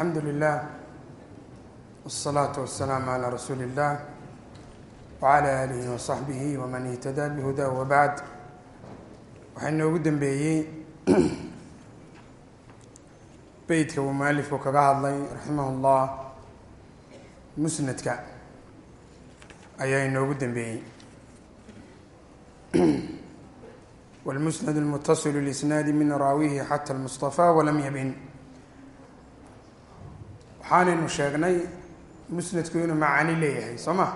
alxamdu lilah wالsalaatu wasalaamu calaa rasuuli اllah wacala aalihi wasaxbihi waman ihtadaa bihudaa wabacd waxaa inoogu dambeeyey beytka uu mualifku kaga hadlay raximah اllah musnadka ayaa inoogu dambeeyey wاlmusnad اlmutaصil اlisnaadi min raawihi xata اlmustafa walam yabin waxaanaynu sheegnay musnadku inuu macaani leeyahay soo ma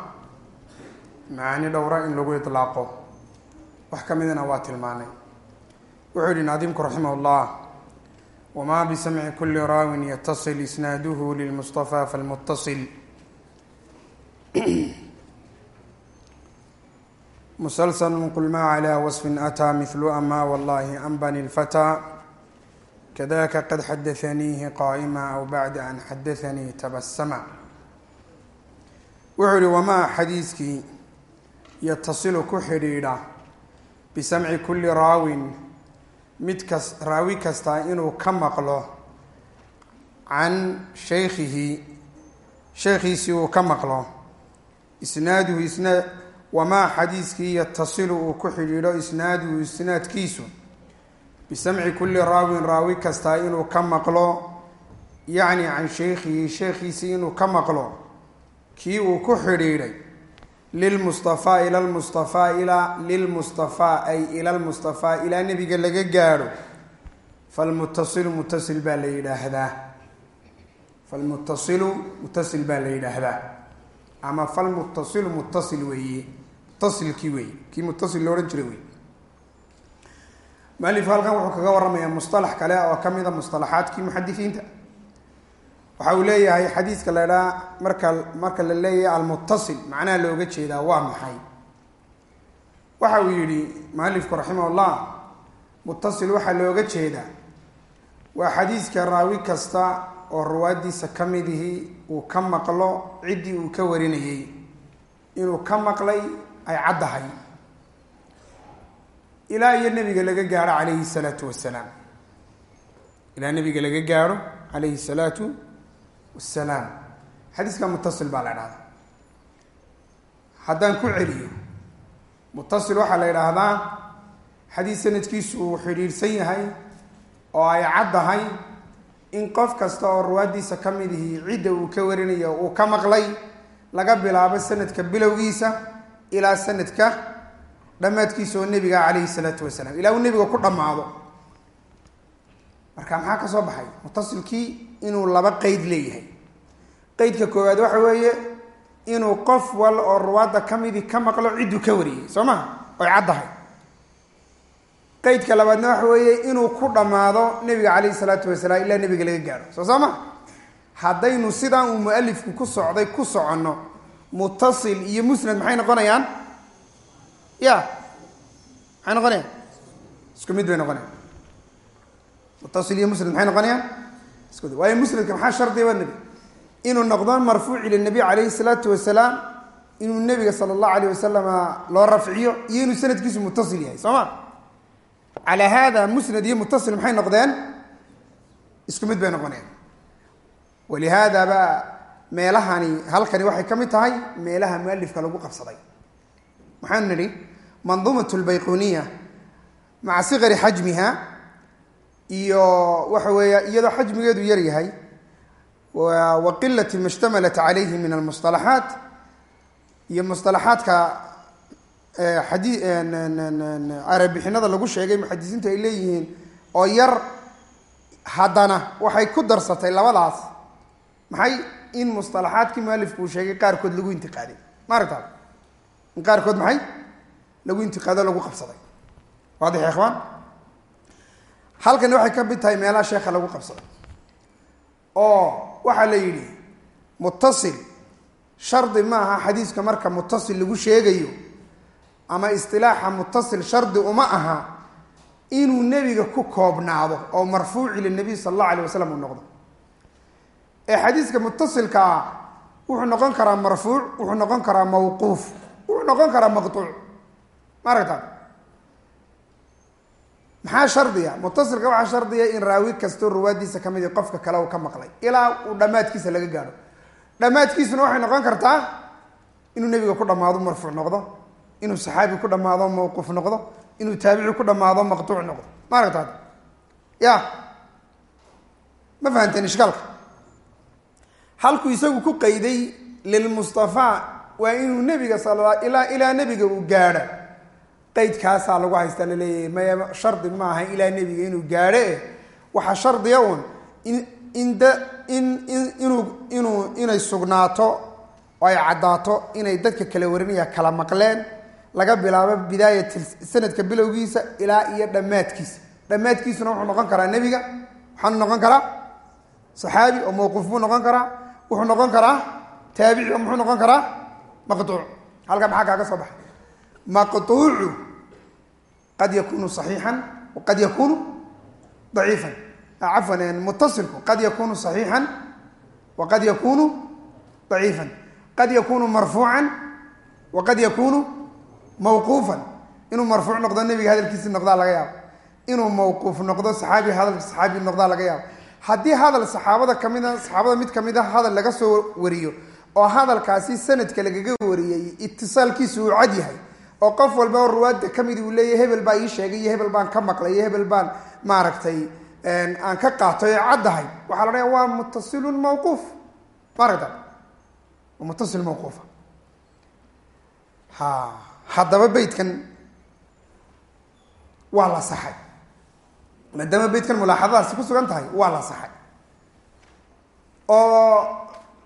macaani dhowra in lagu iطlaaqo wax ka midana waa tilmaanay wuxuu yihi naadimku raximah اllah wma bsamci kuli raawin ytaصil isnaaduhu lilmustafa falmutaصil musalsl qul ma عlى waصf أtىa mثl ama wallahi anbani اlfatىa kadaka qad xadaثaniihi qaa'ma aw bacda an xadaثanii tabasama wuxuu yihi wamaa xadiiskii yatasilu ku xidhiidha bisamci kuli raawin mid kas raawi kastaa inuu ka maqlo can shaykhihi sheekhiisii uu ka maqlo isnaaduhu isna wamaa xadiiskii yatasilu uu ku xidhiidho isnaaduhu isnaadkiisu bisamci kulli raawin raawi kastaa inuu ka maqlo yacni can shaykhihi sheekhiisii inuu ka maqlo kii uu ku xidhiidhay lilmustafaa ila lmustafaa ilaa lilmustafaa ay ila lmustafaa ilaa nebiga laga gaadho falmutasilu mutasil baa la yidhaahdaa falmutasilu mutasil baa la yidhaahdaa ama falmutasilu mutasil weeye mutasilkii weeye kii mutasil lo odhan jiray wey mualifku halkan wuxuu kaga warramayaa mustalax kale oo ka mid a mustalaxaadkii muxadisiinta waxa uu leeyahay xadiiska la idhaha marka marka la leeyahay almutasil macnaha looga jeedaa waa maxay? Waxa uu yihi mualifku raximah llah mutasil waxaa looga jeedaa waa xadiiska raawi kasta oo ruwaadiisa ka midihi uu ka maqlo ciddii uu ka warinayey inuu ka maqlay ay caddahay ilaa iyo nabiga laga gaadho calayhi salaatu wasalaam ilaa nabiga laga gaadho calayhi salaatu wasalaam xadiiska mutasil baa la idhahdaa haddaan ku celiyo mutasil waxaa la idhaahdaa xadiis sanadkiisu uu xidhiidhsan yahay oo ay caddahay in qof kasta oo ruwaaddiisa ka mid cidda uu ka warinayo uu ka maqlay laga bilaabo sanadka bilowgiisa ilaa sanadka dhammaadkiisa oo nebiga calayhi salaatu wasalaam. Ilaa uu nebiga ku dhammaado. Marka maxaa ka soo baxay? Mutasilkii inuu laba qeyd leeyahay. Qeydka koowaad waxa weeye inuu qof wal oo ruwaadda ka midi ka maqlo cidduu ka wariyey. Soo maha oy caddahay qeydka labaadna waxa weeye inuu ku dhammaado nebiga calayhi salaatu wasalaam ilaa nebiga laga gaadho soo soo ma? Haddaynu sidaan uu mualifku ku socday ku soconno mutasil iyo musnad maxay noqonayaan ya. Maxay noqonayaan isku mid bay noqonayaan mutasil iyo musnad maxay noqonayaan isku mid. Waayo musnadka maxaa shardiba nebi? Inuu noqdo marfuuc ila nabiy calayhi salaatu wasalaam inuu nebiga sala allahu alayh wasalama loo rafciyo iyo inuu sanadkiisu mutasil yahay soo ma? Calaa haada musnad iyo mutasil maxay noqdeen? Isku mid bay noqonayaan walihaada ba meelahani halkani waxay ka mid tahay meelaha mualifka lagu qabsaday waxaan nidhi? Manduumat lbayquniya maca siqari xajmiha iyo waxa weeya iyadoo xajmigeedu yar yahay wa qilati ma shtamalat calayhi min almusalaxaat iyo musalaxaadka xadii arabixinada lagu sheegay muxadisiintu ay leeyihiin oo yar haddana waxay ku darsatay labadaas. Maxay? In musalaxaadkii mualifku uu sheegay qaarkood lagu intiqaaday ma in qaarkood maxay? Lagu intiqaado lagu qabsaday. Waadix ikhwaan halkani waxay ka mid tahay meelaha sheekha lagu qabsaday. Oo waxaa la yidhi mutasil shardi ma aha xadiiska marka mutasil lagu sheegayo ama istilaaxa mutasil shardi uma aha inuu nebiga ku koobnaado oo marfuuc ila nabiy sala allahu alayh wasalam uu noqdo. Ee xadiiska mutasilka ah wuxuu noqon karaa marfuuc wuxuu noqon karaa mawquuf wuxuu noqon karaa maqtuuc. Ma maxaa shardiya? Mutasilka waxaa shardiya in raawi kastoo ruwaadiisa ka mid i qofka kale uu ka maqlay ilaa uu dhammaadkiisa laga gaadho. Dhammaadkiisuna waxay noqon kartaa inuu nebiga ku dhammaado marfuuc noqdo inuu saxaabi ku dhammaado mawquuf noqdo inuu taabici ku dhammaado maqtuuc noqdo. Ma ya. Ma fahanteen ishkaalka? Halkuu isagu ku qayday lilmustafaa waa inuu nebiga ilaa ilaa nebiga uu gaadho qaydkaasaa lagu haystaa la leeyahay maya shardi maaha ilaa nebiga inuu gaadho eh waxaa shardiya uun in in in in inuu inuu inay sugnaato oo ay caddaato inay dadka kala warinaya kala maqleen laga bilaabo bidaayat sanadka bilowgiisa ilaa iyo dhammaadkiisa. Dhammaadkiisuna wuxuu noqon karaa nebiga waxaanu noqon karaa saxaabi oo mawquuf buu noqon karaa wuxuu noqon karaa taabici muxuu noqon karaa maqtuuc halkaa maxaa kaaga soo baxay maqtuucu qad yakunu صaxiixan waqad yakunu daciifan cafwan mutasilku qad yakunu صaxiixan waqad yakunu daciifan qad yakunu marfuucan waqad yakunu mawquufan inuu marfuuc noqdo nebiga hadalkiisi noqdaa laga yaabo inuu mawquuf noqdo saxaabi hadalka saxaabi noqdaa laga yaabo haddii hadal saxaabada kamida saxaabada mid ka mid a hadal laga soo wariyo oo hadalkaasi sanadka lagaga wariyey itisaalkiisu uu cad yahay oo qof walba oo ruwaadda ka mid uu leeyahy hebel baa ii sheegay iyo hebel baan ka maqlay iyo hebel baan maaragtay aan ka qaatay ee caddahay waxaa la dhahaya waa mutasilun mawquuf. Maaragta waa mutasil mawquufa ha haddaba beytkan waa la saxay. Maadaama beytkan mulaaxadadaasi ku sugan tahay waa la saxay. Oo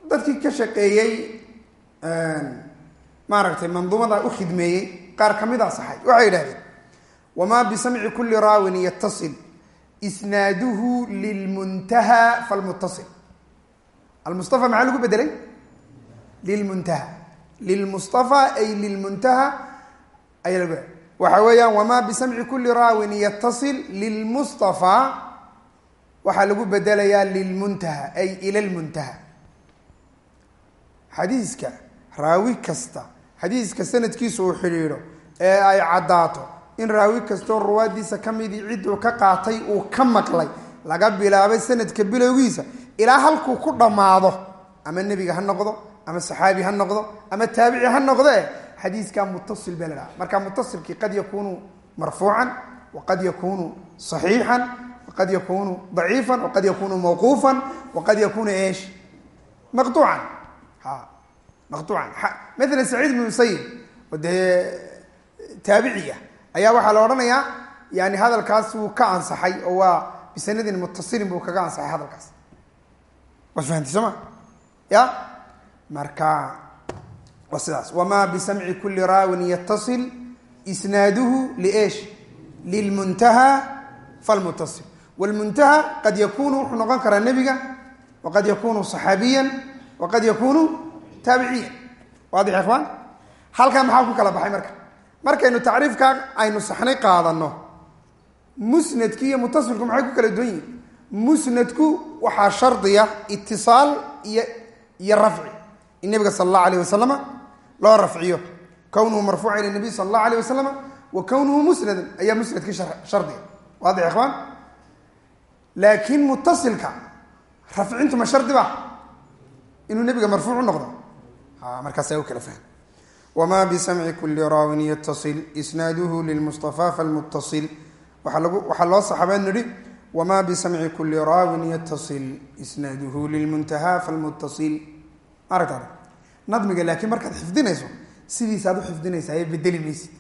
dadkii ka shaqeeyey maaragtay manduumada u khidmeeyey qaar kamida saxay waxay yidhahdeen wamaa bisamci kuli raawin yatasil isnaaduhu lilmuntaha falmuttasil. Almustafa maxaa lagu bedelay lilmuntaha. Lilmustafa ay lilmuntaha ayaa lagu waxa weeyaan wamaa bisamci kuli raawin yatasil lilmustafa waxaa lagu bedelayaa lilmuntaha ay ila lmuntaha xadiiska raawi kasta xadiiska sanadkiisa uu xidhiidho ee ay caddaato. In raawi kastoo ruwaadiisa ka midii cidduu ka qaatay uu ka maqlay laga bilaabay sanadka bilowgiisa ilaa halkuu ku dhammaado ama nebiga ha noqdo ama saxaabi ha noqdo ama taabici ha noqdo eh xadiiskaa mutasil baa la dhaha marka mutasilkii qad yakunu marfuucan waqad yakunu صaxiixan waqad yakunu daciifan waqad yakunu mawquufan waqad yakunu eesh? Maqtuucan maqtuucan. Maala saciid ibn musayib oo dee taabiciya ayaa waxaa la odhanayaa yani hadalkaas wuu ka ansaxay oo waa bisanadin mutasilin buu kaga ansaxay hadalkaas. Waad fahamtay soo ma? Ya? Marka waa sidaas. Wamaa bisamci kuli raawin yatasil isnaaduhu liesh lilmuntaha falmutasil wlmuntaha qad yakunu wuxuu noqon karaa nebiga waqad yakunu صaxaabiyan waqad yakunu taabiciyan waadix ikhwaan halkaa maxaa ku kala baxay marka markaynu tacriifkaa aynu saxnay qaadano musnadki iyo mutasilku maxay ku kala duwan yihiin musnadku waxaa shardiya itisaal iyo iyo rafci in nabiga sala allahu alayh wasalama loo rafciyo kownuhu marfuuca ila nabiy sala allahu alayh wasalama wa kownuhu musnadan ayaa musnadkii shardiga waadix ikhwaan laakiin mutasilka rafcintu ma shardi ba inuu nebiga marfuuc u noqdo. Markaasa u kala fahm wma bsamci kuli raawin yatasil isnaaduhu lilmustafa lagu waxaa loo saxaabeen nidhi wma bisamci kuli raawin yatasil isnaaduhu lilmuntaha falmutasil aragtaada nadmiga laakiin markaad xifdinayso sidiisaad u xifdinaysaa ee bedeli maysid.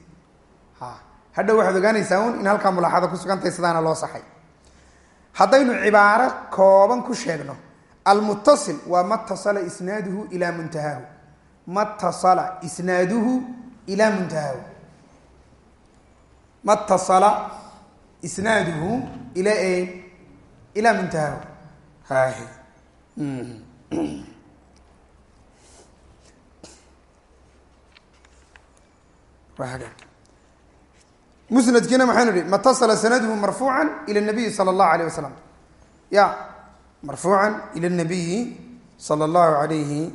Hadhow waxaad ogaanaysaa un in halkaa mulaaxada ku sugantahay sidaana loo saxay. Haddaynu cibaaro kooban ku sheegno almuttasil waa matasala isnaaduhu ilaa muntahaahu matasala isnaaduhu ilaa muntahaahu matasala isnaaduhu ila ilaa muntahaahu musnadkiina maxaynu ihi matasala sanaduhu marfuuca ila nabiyi sala allahu alayh wasalam ya marfuuca ila nabiyi sala allahu alayhi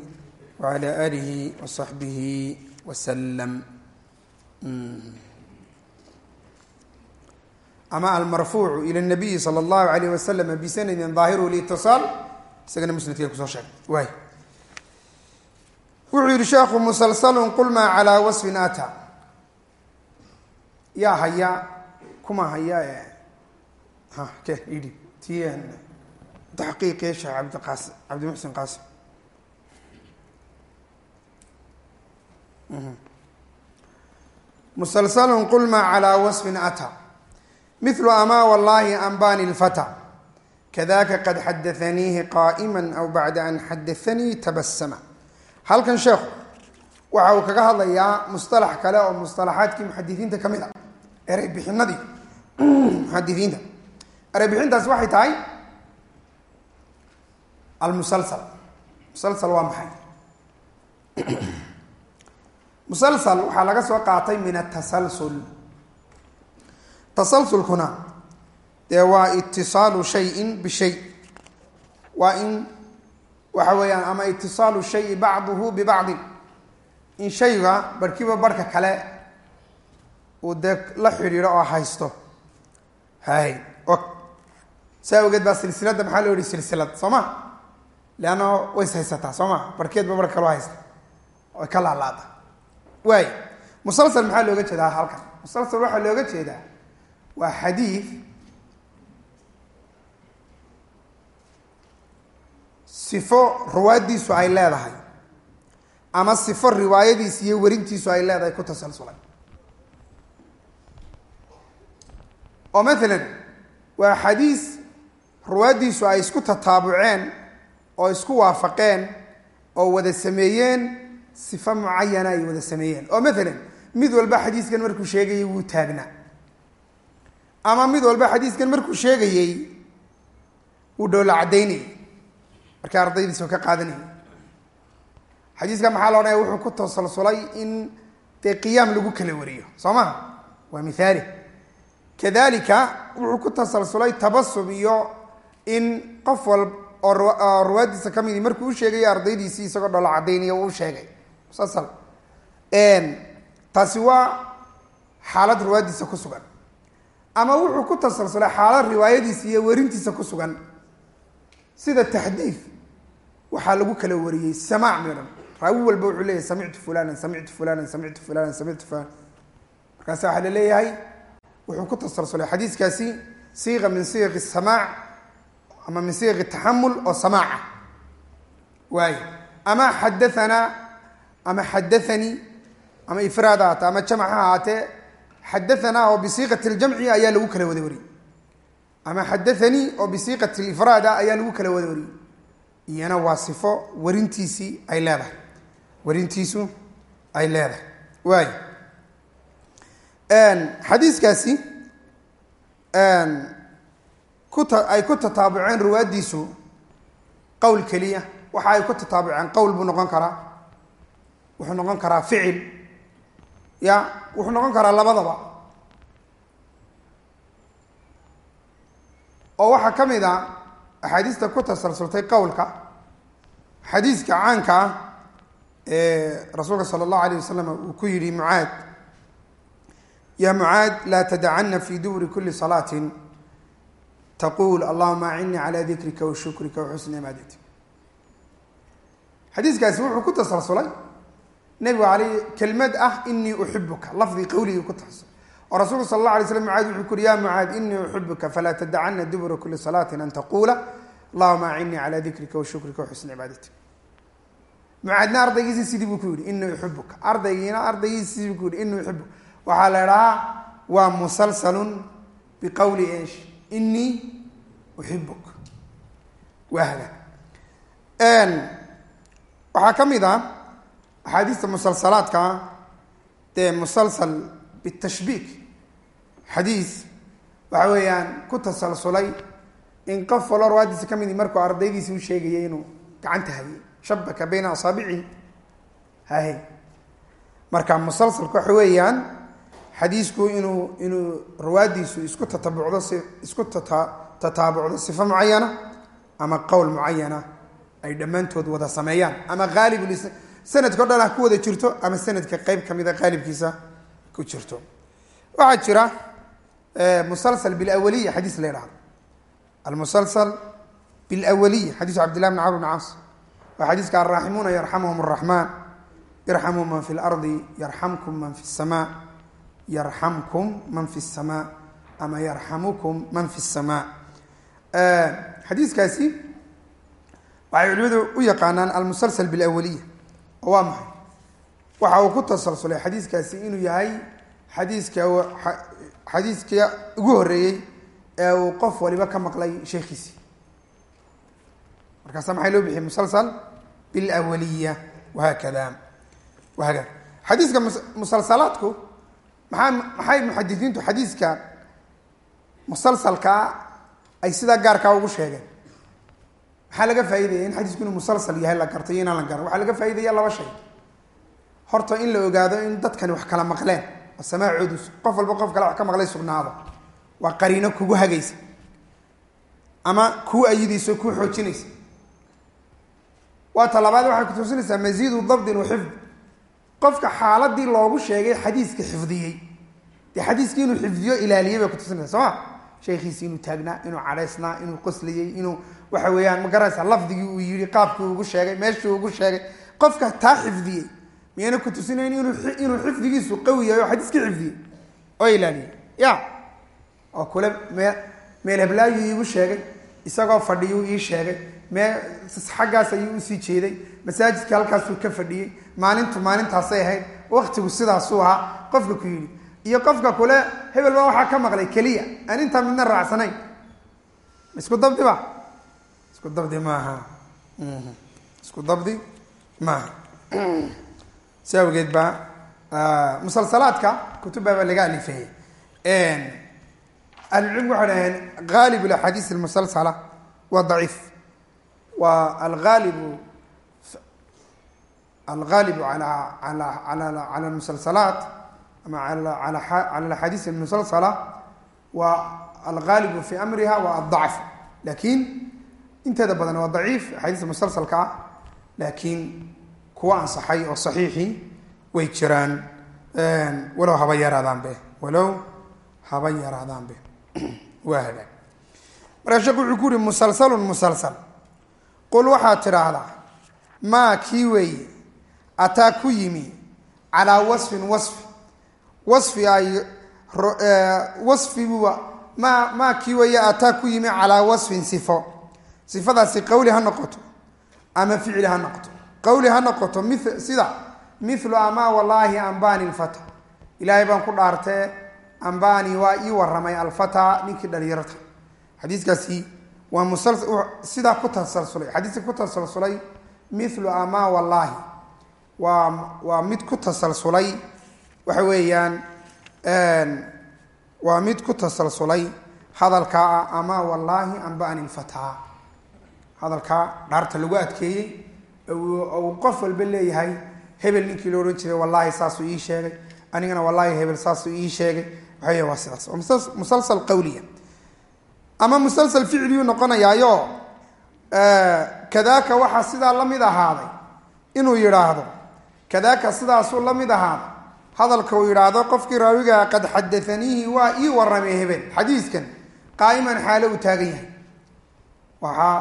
wala alihi wasaxbihi wasalam ama almarfuucu ila nabiyi sala allahu alayh wasalam bisanadin daahiruhu litisaal isagana musnadkeen ku soo sheegay. Waay wuxuu yihi sheekhu musalsalun qul maa calaa wasfin ata. Yaa haya kuma haya ha ke idhi ti taxqiiqi sheekh cabdiqaasim cabdimuxsin qaasim musalsalun qul maa calaa wasfin ata mithlu amaa wallahi anbani lfata kadaka qad xadaaniihi qaa'ima aw bacda an xadaanii tabasama halkan sheekhu waxa uu kaga hadlayaa musطalax kale oo musطalaxaadkii muxadisiinta ka mid a erey bixinadii muxadisiinta erey bixintaas waxay tahay almusalsal. Musalsal waa maxay? Musalsal waxaa laga soo qaatay min atasalsul tasalsulkuna dee waa itisaalu shayin bishay. Waa in waxa weeyaan ama itisaalu shayi bacduhu bibacdin. In shayga barhkiiba barhka kale uu dee la xidhiidho oo haysto. Hay o saa awgeed baa silsiladda maxaa loo yihi silsilad? Soo ma leanna way is haysataa soo ma barhkeedba barh kaloo haysta oy ka laalaada waay musalsal maxaa looga jeedaa halkan musalsal waxaa looga jeedaa waa xadiid sifo ruwaaddiisu ay leedahay ama sifo riwaayadiis iyo werintiisu ay leedahay ku tasalsulay oo maalan waa xadiis ruwaaddiisu ay isku tataabuceen oo isku waafaqeen oo wada sameeyeen sifo mucayana ay wada sameeyeen. Oo maalan mid walba xadiiskan markuu sheegayay wuu taagnaa ama mid walba xadiiskan markuu sheegayey wuu dhowla caddaynayay markii ardaydiisa ka qaadanayay. Xadiiska maxaa la odhanaya wuxuu ku tasalsulay in dee qiyaam lagu kala wariyo. Soo maha waa mithaali kadalika wuxuu ku tasalsulay tabasum iyo in qof wal oo ruwaadiisa ka midi markuu u sheegaya ardaydiisii isagoo dholo caddaynaya uu sheegay. Musalsal taasi waa xaalad riwaayadiisa ku sugan. Ama wuxuu ku tasalsulay xaalad riwaayadiisa iyo werintiisa ku sugan. Sida taxdiid waxaa lagu kala wariyey samaac midhan raawi walba wuxuu leeyahay samictu fulanan samictu fulanan samictu fulanan samictu fulan markaasa waxaa la leeyahay wuxuu ku tasalsulay xadiiskaasi siiqa min siiqi samaac ama min siiqi taxamul oo samaaca. Waay ama xadaanaa ama xadaanii ama ifraad ha haatee ama jamc ha ahaatee xadaanaa oo bisiiqati ljamci ayaa lagu kala wada wariyey ama xadaanii oo bisiiqati lifraada ayaa lagu kala wada wariyey iyana waa sifo warintiisii ay leedahay. Warintiisu ay leedahay. Waay xadiiskaasi ay ku tataabuceen ruwaaddiisu qowl keliya. Waxa ay ku tataabuceen qowl buu noqon karaa. Wuxuu noqon karaa ficil. Ya wuxuu noqon karaa labadaba. Oo waxaa ka mid a axaadiista ku tasalsultay qowlka xadiiska caanka ah ee rasuulka sala allahu alayh wasalam uu ku yidhi mucaad ya mucaad laa tadacana fi duburi kuli salaatin taqul allahuma acinnii cala dikrika wa shukrika wa xadiiskaasi wuxuu ku tasalsulay nebigu aley kelmad ah inii uxibuka lafdi qawligii ku tasalsul oo rasuulku sala allah alay slam mucaad wuxuu ku yuri ya mucaad inii uxibuka falaa tadacana dubura kuli salaatin an taquula allahuma acinnii cala dikrika wa shukrika wa mucaadna ardaygiisi sidii buu ku yihi inii uxibuka ardaygiina ardaygiisi sidii buu ku yihi inii uxibuka waxaa la idhahaa waa musalsalun biqowli esh inii uxibuk wahda waxaa ka mid ah axaadiista musalsalaadka dee musalsal bitashbiik xadiis waxa weeyaan ku tasalsulay in qof walo rawaadiisa ka midi markuu ardaydiisi u sheegayay inuu gacanta hayay shabaka bayna asaabicihi hahe marka musalsalka waxa weeyaan xadiisku inuu inuu rawaadiisu isku tatabucdo si isku tata tataabucdo sifo mucayana ama qowl mucayana ay dhammaantood wada sameeyaan. Ama haalib sanadka o dhan ah ku wada jirto ama sanadka qeyb kamida qaalibkiisa ku jirto. Waxaa jira musalsal bilawaliya xadiis la yidhahdo almusalsal bilawaliya xadiisu cabdillahi bn camr bn caas. Waa xadiiska alraaximuuna yarxamuhum araxmaan irxamuu man fi lardi yarxamkum man fi samaa yarxamkum man fi samaa ama yarxamukum man fi samaa xadiiskaasi waxay culimadu u yaqaanaan almusalsal bilawaliya oo waa maxay? Waxa uu ku tasalsulay xadiiskaasi inuu yahay xadiiska xadiiska ugu horeeyey ee uu qof waliba ka maqlay sheekhiisi markaasa maxay loo bixiyay? Musalsal bilawaliya wahaakada wahaakada xadiiska musalsalaadku maxaa maxay muxadisiintu xadiiska musalsalkaa ay sidaa gaarkaa ugu sheegeen? Maxaa laga faaidaya in xadiisku inuu musalsal yahay la garto iyo inaan la garan waxaa laga faaidaya laba shay. Horta in la ogaado in dadkani wax kala maqleen. Oo samaacoodu qof walba qof kale wax ka maqlay sugnaado. Waa qariino kugu hagaysa. Ama kuu ayidaysa kuu xoojinaysa. Waa ta labaad waxay kutusinaysaa masiidu dabdin wa xifd qofka xaaladii loogu sheegay xadiiska xifdiyey. Dee xadiiskii inuu xifdiyo ilaaliyay bay kutusinaysa soo ma? Sheekhiisi inuu taagnaa inuu cadhaysnaa inuu qoslayey inuu waxa weeyaan ma garanaysa lafdigii uu yihi qaabkii ugu sheegay meeshii ugu sheegay. Qofka taa xifdiyey miyayna kutusinayn inuu xifdigiisu qawi yahay oo xadiiskii xifdiyey? Oo ilaaliyay ya! Oo kule mee meel heblaayu iigu sheegay isagoo fadhiyuu ii sheegay mee xaggaas ayuu u sii jeeday. Masaajidka halkaasuu ka fadhiyey. Maalintu maalintaasay ahayd. Waktigu sidaasuu ahaa. Qofka ku yidhi iyo qofka kule hebel baa waxaa ka maqlay keliya. Aan intaa midna raacsanayn. Isku dabdi ba isku dabdi maaha. Isku dabdi maaha. Si awgeed baa musalsalaadka kutubbaaba laga alifeeyey. Ahlucilmigu waxay dhaheen gaalib axaadiis almusalsala waa daciif waa algaalibu algaalibu ala ala ala cala almusalsalaat ama cala axaadiis almusalsala waa algaalibu fi amriha waa adacf laakiin inteeda badan waa daciif axaadiista musalsalka ah laakiin kuwa ansaxay oo saxiixi way jiraan. Walow haba yaraadaanbe walow haba yaraadaanbe waa hagaag markaa sheekhu wuxuu ku yuri musalsalun musalsal qul waxaad tidhaahdaa maa kii weeye ataa ku yimi calaa wasfin wasfi wasfi ay wasfibuba maa maa kii weeye ataa ku yimi calaa wasfin sifo sifadaasi qawli ha noqoto ama ficli ha noqoto qawli ha noqoto mi sida milu amaa wallaahi ambani lfata ilaahay baan ku dhaartee ambani waa ii waramay alfata ninkii dhalinyarta xadiiskaasi waa sidaa ku tasalsulay xadiiska ku tasalsulay milu amaa wallaahi waa waa mid ku tasalsulay waxa weeyaan waa mid ku tasalsulay hadalkaa ah amaa wallaahi ambani lfata hadalkaa dhaarta lagu adkeeyey uu qof walba leeyahay hebel ninkii la odhan jiray wallaahi saasuu ii sheegay. Anigana wallaahi hebel saasuu ii sheegay. Waxay waa sidaas. Musalsal qawliya ama musalsal ficliyuu noqonayaayo kadaaka waxaa sidaa la mid ahaaday inuu yidhaahdo. Kadaaka sidaasuu la mid ahaaday. Hadalka uu yidhaahdo qofkii raawigaa qad xadaaniihi waa ii waramay hebel. Xadiiskan qaa'iman xaalo uu taagan yahay. Waxaa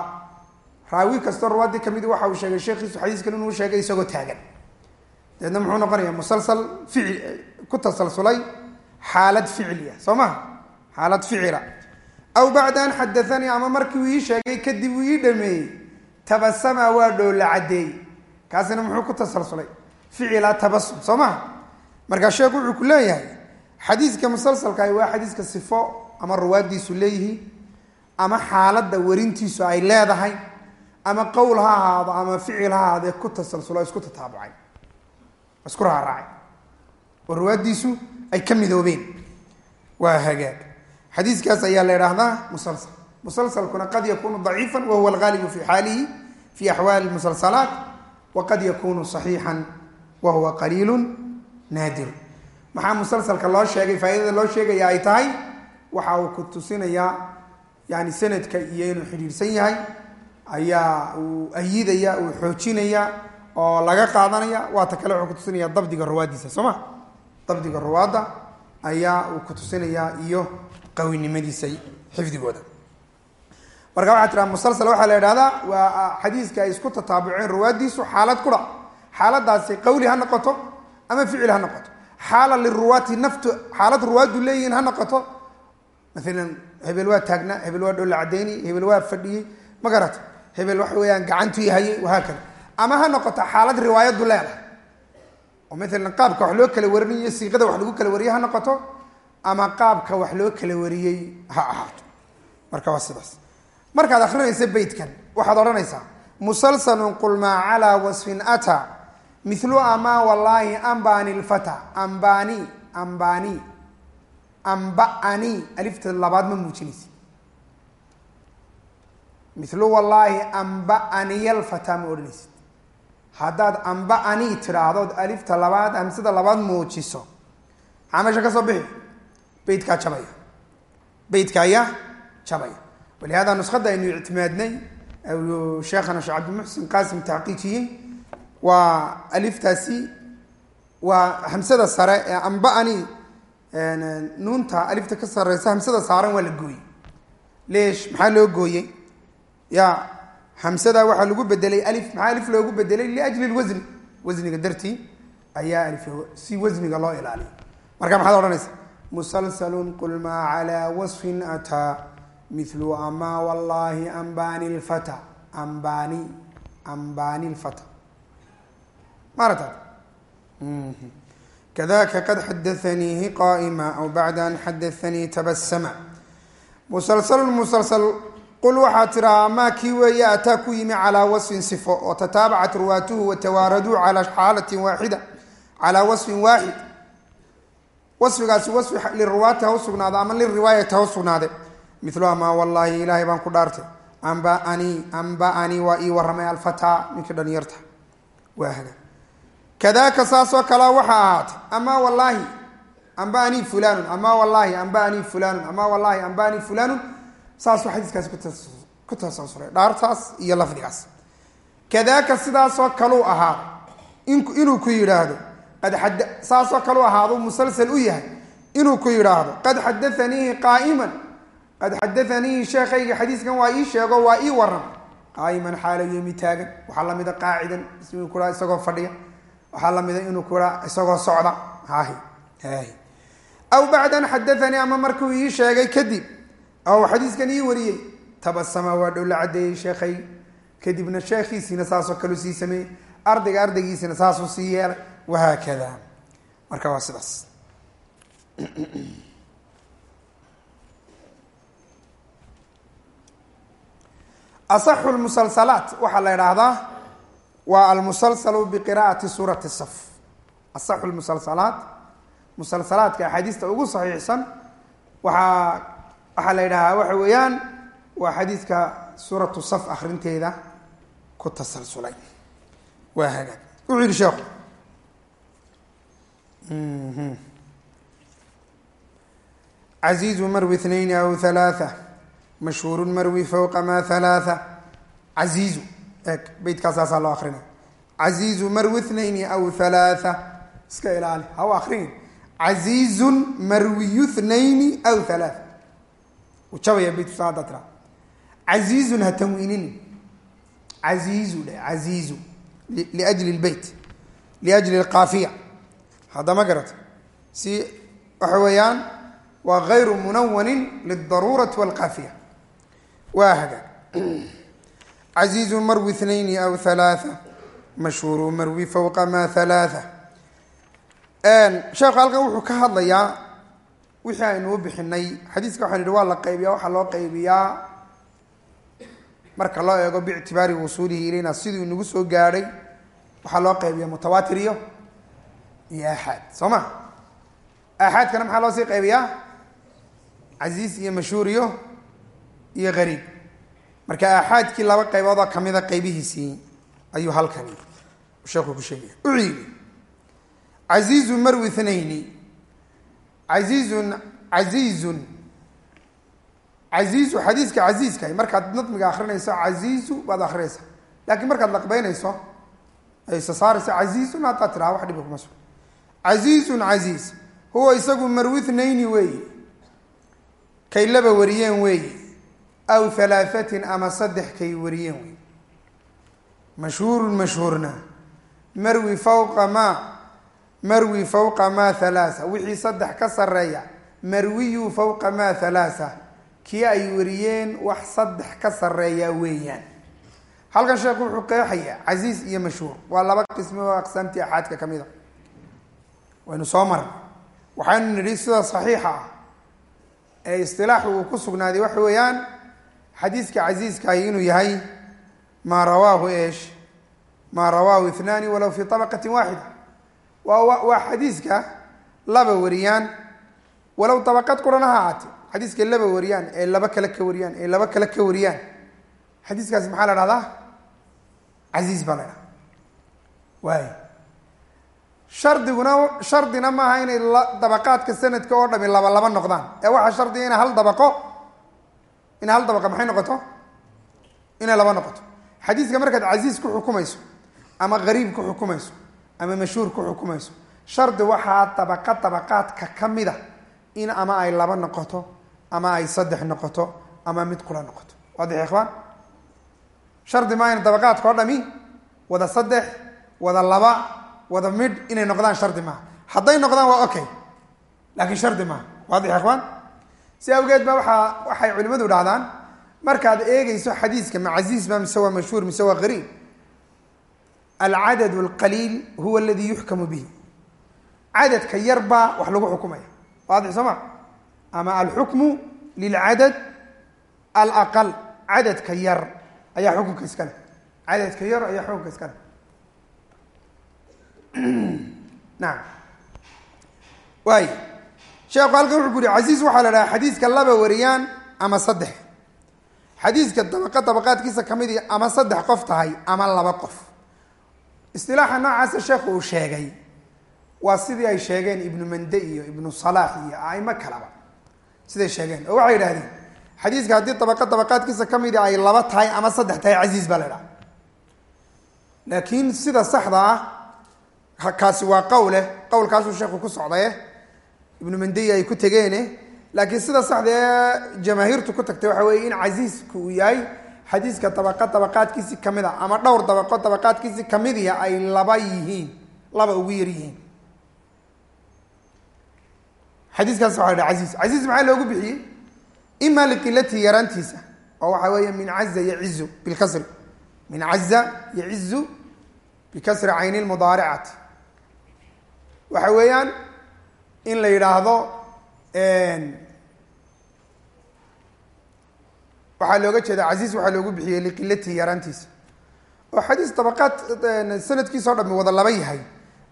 raawi kastoo ruwaadii ka mid waxa uu sheegay sheekhiisu xadiiskan inuu sheegay isagoo taagan. Dabeedna muxuu noqonaya musalsal ficli ku tasalsulay xaalad ficliya soo maha xaalad ficila aw bacda an xadaanii ama markii uu ii sheegay kadib uu ii dhameeyey tabasama waa dhoola caddeey kaasina muxuu ku tasalsulay? Ficila tabasum soo maha markaa sheekhu wuxuu ku leeyahay xadiiska musalsalkahi waa xadiiska sifo ama ruwaadiisu leeyihiin ama xaaladda warintiisu ay leedahay ama qowl ha ahaado ama ficil ha ahaadee ku tasalsulo isku tataabucay isku raaraacay. Oo ruwaadiisu ay ka midoobeen. Waa hagaag xadiiskaas ayaa la idhaahdaa musalsal. Musalsalkuna qad yakunu daciifa wa huwa algaalibu fi xaalihi fi axwaali musalsalaat wa qad yakunu saxiixan wa huwa qaliilu naadir. Maxaa musalsalka loo sheegay? Faaidada loo sheegaya ay tahay waxa uu ku tusinayaa yani sanadka iyo inuu xidhiirsan yahay ayaa uu ayidaya uu xoojinaya oo laga qaadanaya. Waata kale wuxuu kutusinaya dabdiga ruwaadiisa soo ma? Dabdiga ruwaadda ayaa uu ku tusinayaa iyo qawinimadiisa xifdigooda. Marka waxaa tiraa musalsal waxaa la idhahdaa waa xadiiska ay isku tataabuceen ruwaadiisu xaalad qura xaaladaasi qawli ha noqoto ama ficil ha noqoto. Xaala liruwaati naftu xaalad ruwaaddu leeyihiin ha noqoto. Maalan hebel waa taagnaa hebel waa dholla cadayni hebel waa fadhiyey ma garata. Hebel waxa weeyaan gacantuu hayay wahaakada ama ha noqoto xaalad riwaayaddu leedahay. Oo maalan qaabka wax loo kala warinayo siiqada wax lagu kala wariyey ha noqoto ama qaabka wax loo kala wariyey ha ahaato. Marka waa sidaas. Markaad akrinaysa beytkan waxaad odhanaysaa musalsalun qul maa calaa wasfin ata milu amaa wallaahi ambani lfata ambani ambani ambani alifta labaad ma muujinaysa. Milu wallaahi ambaniya lfata ma odhanaysid haddaad ambani tidhaahdood alifta labaad hamsada labaad muujiso maxaa meesha ka soo bixi beytkaa jabaya beytka ayaa jabaya walihada nuskada aynu ictimaadnay sheekhana sheekh cabdimuxsin qaasim taxqiijiyey waa aliftaasi waa hamsada sare ee ambani nuunta alifta ka sareysa hamsada saaran waa la gooyey. Leesh maxaa loo gooyey? Ya hamsada waxaa lagu bedelay alif maxaa alif loogu bedelay liajli lwasni wasniga dartii ayaa alif si wasniga loo ilaaliyo. Marka maxaad odhanaysa musalsalun qul maa calaa wasfin ataa milu amaa wallaahi ambani lfata ambani ambani lfata maarata kadaka qad xadaaniihi qaa'ima aw bacda an xadaanii tabasama musalsalun musalsal qul waxaa tiraa amaa kii weeye ataa ku yimi calaa wasfin sifo oo tataabacat ruwaatuhu watawaaraduu calaa xaalatin waaxida calaa wasfin waaxid wasfigaasi wasfi liruwaati ha u sugnaada ama liriwaayati ha u sugnaade milu amaa wallaahi ilaahay baan ku dhaartay. Ambani ambani waa ii waramay alfataa. Ninkii dhalinyarta waa haga. Kadaaka saasoo kalea waxa ahaatay amaa wallaahi ambani fulanun amaa wallaahi ambani fulanun amaa wallaahi ambani fulanun saasuu xadiiskaasi ku tasasuray dhaartaas iyo lafdigaas. Kadaaka sidaasoo kaluu ahaaday inuu ku yidhaahdo saasoo kaluu ahaado musalsal u yahay inuu ku yidhaahdo qad xadaaniihi qaaiman qad xadaaniihi sheekhayga xadiiskan waa ii sheego waa ii waram qaaiman xaala yemi taagan waxaa lamida qaacidan inuu isagoo fadhiya waxaa lamida inuu kuhaa isagoo socda aw bacda an xadaanii ama markuu ii sheegay kadib oo xadiiskan ii wariyey tabasama waa dhow cadeeyey sheekhay kadibna sheekhiisiina saasoo kaleu sii sameeyey ardayga ardaygiisina saasuu sii yeelay wahaakada marka waa sidaas asaxu lmusalsalaat waxaa la idhaahdaa waa almusalsalu biqira'ati suurati saf asaxu lmusalsalaat musalsalaadka axaadiista ugu saxiixsan waxaa waxaa la yidhahaa waxa weeyaan waa xadiiska suuratu saf akrinteeda ku tasalsulay waa hagaag wuxuu yihi sheekhu caziizu marwi ithnayni aw halaatha mashhuuru marwi fowqa ma halaatha caziizu eeg beytkaasasaa loo akrinay caziizu marwi ithnayni aw halaatha iska ilaali ha u akrin caziizun marwiyu thnayni aw halaatha jabaya beytkusa haddaa tira caziizun ha tanwiinini caziizu dhe caziizu liajli lbeyt liajli lqaafiya haddama garata si waxa weeyaan waa gayru munawanin lidaruurati walqaafiya. Waa hagaag. Caziizu marwi ithnayni aw halaatha mashhuuru marwi fowqa ma halaatha sheekhu halkan wuxuu ka hadlayaa wixii aynu u bixinay xadiiska waxaan idhi waa la qaybiyaa waxaa loo qaybiyaa. Marka loo eego biictibaari wusuulihi ilayna siduu inagu soo gaadhay waxaa loo qaybiyaa mutawaatir iyo iyo aaxaad soo ma aaxaadkana maxaa loo sii qaybiyaa? Casiis iyo mashhuur iyo iyo gariib. Marka aaxaadkii laba qayboodoo kamida qaybihiisii ayuu halkani sheekhu ku sheegaya. Wuxuu yidhi casiizu marwi thnayni casiizun casiizun. Casiizu xadiiska casiiska markaad nadmiga akrinayso casiizu baad akrinaysa laakiin markaad laqbeynayso aysa saarayso casiizun haddaad tiraa wax dhibi kuma sugo casiizun casiiz huwa isagu marwi thnayni weeye kay laba wariyeen weeye aw halaahatin ama saddex kay wariyeen weeye mashhuurun mashhuurna. Marwi fawqa maa marwi fawqa maa halaasa wixii saddex ka sareeya marwiyu fawqa maa halaasa kii ay wariyeen wax saddex ka sareeya weeyaan. Halkan sheekhu wuxuu qeexayaa casiis iyo mashhuur. Waa laba qismi oo aqsaamtii axaadka ka mid a waynu soo marnay waxaynu nidhi sida saxiixa ah ee istilaaxu uu ku sugnaaday waxa weeyaan xadiiska casiiskaahi inuu yahay maa rawaahu eesh? Maa rawaahu ithnaani walow fi tabaqatin waaxida. Waa waa xadiiska laba wariyaan. Walow dabaqad quran ha ahaatee. Xadiiska laba wariyaan ee laba kale ka wariyaan ee laba kale ka wariyaan. Xadiiskaasi maxaa la dhahdaa casiis baa la dhahda waay shardiguna shardina maaha inay dabaqaadka sanadka oo dhami laba laba noqdaan. Ee waxaa shardiga ina hal dabaqo ina hal dabaqa maxay noqoto? Inay laba noqoto. Xadiiska markaad casiis ku xukumayso ama gariib ku xukumayso ama mashhuur ku xukumayso shardi waxaa dabaqa dabaqaadka ka mid a in ama ay laba noqoto ama ay saddex noqoto ama mid kula noqoto. Waadix ikhwaan shardi maa in dabaqaadka oo dhami wada saddex wada laba wada midh inay noqdaan shardi maaha hadday noqdaan waa okay. Laakiin shardi maaha waadix ikhwaan si awgeed ba waaa waxay culimadu dhahdaan markaad eegeyso xadiiska ma casiis ba mise waa mashhuur mise waa qariib. Alcadad alqaliil huwa aladi yuxkamu bihi. Cadadka yar baa wax lagu xukumaya. Waadix soo ma? Ama alxukmu lilcadad alaqal. Cadadka yar ayaa xukunka iska leh. Cadadka yar ayaa xukunka iska naam. Waay sheekhu halkan wuxuu ku yihi casiis waxaa la dhahaa xadiiska laba wariyaan ama saddex. Xadiiska dabaqa dabaqaadkiisa ka mid i ama saddex qof tahay ama laba qof. Istilaaxa noocaasa sheekhu uu sheegay waa sidii ay sheegeen ibnu mande iyo ibnu salaax iyo aimo kaleba. Siday sheegeen. Oo waxay yidhahdeen xadiiska haddii dabaqa dabaqaadkiisa kamidi ay laba tahay ama saddex tahay casiis baa la dhaha laakiin sida saxda ah kaasi waa qowleh qowlkaasuu sheekhu ku socdaye. Ibnu mandey ay ku tegeene. Laakiin sida saxda ee jamaahiirtu ku tagtay waxa weye in casiisku uu yahay xadiiska dabaqa dabaqaadkiisi ka mid a ama dhowr dabaqo dabaqaadkiisi kamidiha ay laba yihiin laba ugu yar yihiin. Xadiiskaas waa la casiis. Casiis maxaa loogu bixiyey? Ima liqilatihi yaraantiisa oo waxaa weeye min caza yacizu bilkasri min caza yacizu bikasri cayni lmudaaricati waxa weeyaan in la yidhaahdo waxaa looga jeeda casiis waxaa loogu bixiyey liqilatihi yaraantiisa oo xadiis dabaqaad sanadkiisa o dhami wada laba yahay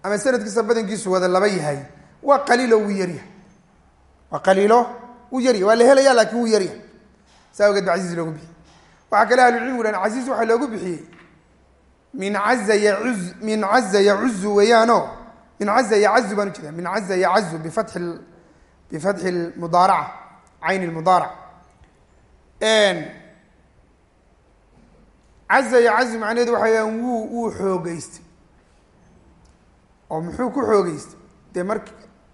ama sanadkiisa badankiisu wada laba yahay. Waa qaliilo wuu yaryahay waa qaliilo wuu yaryahay waa la helaya laakin wuu yaryahay saa awgeed ba casiis loogu bixiyey. Waxaa kale ahlucilmigu dhahan casiis waxaa loogu bixiyey min caza yacuz min caza yacuzu weeyaano min caza yacazu baan ujeeda min caza yacazu bifatxi bifatxi lmudaaraca cayn lmudaarac caza yacazu macnaheedu waxa weyaan wuu wuu xoogeystay oo muxuu ku xoogeystay dee mark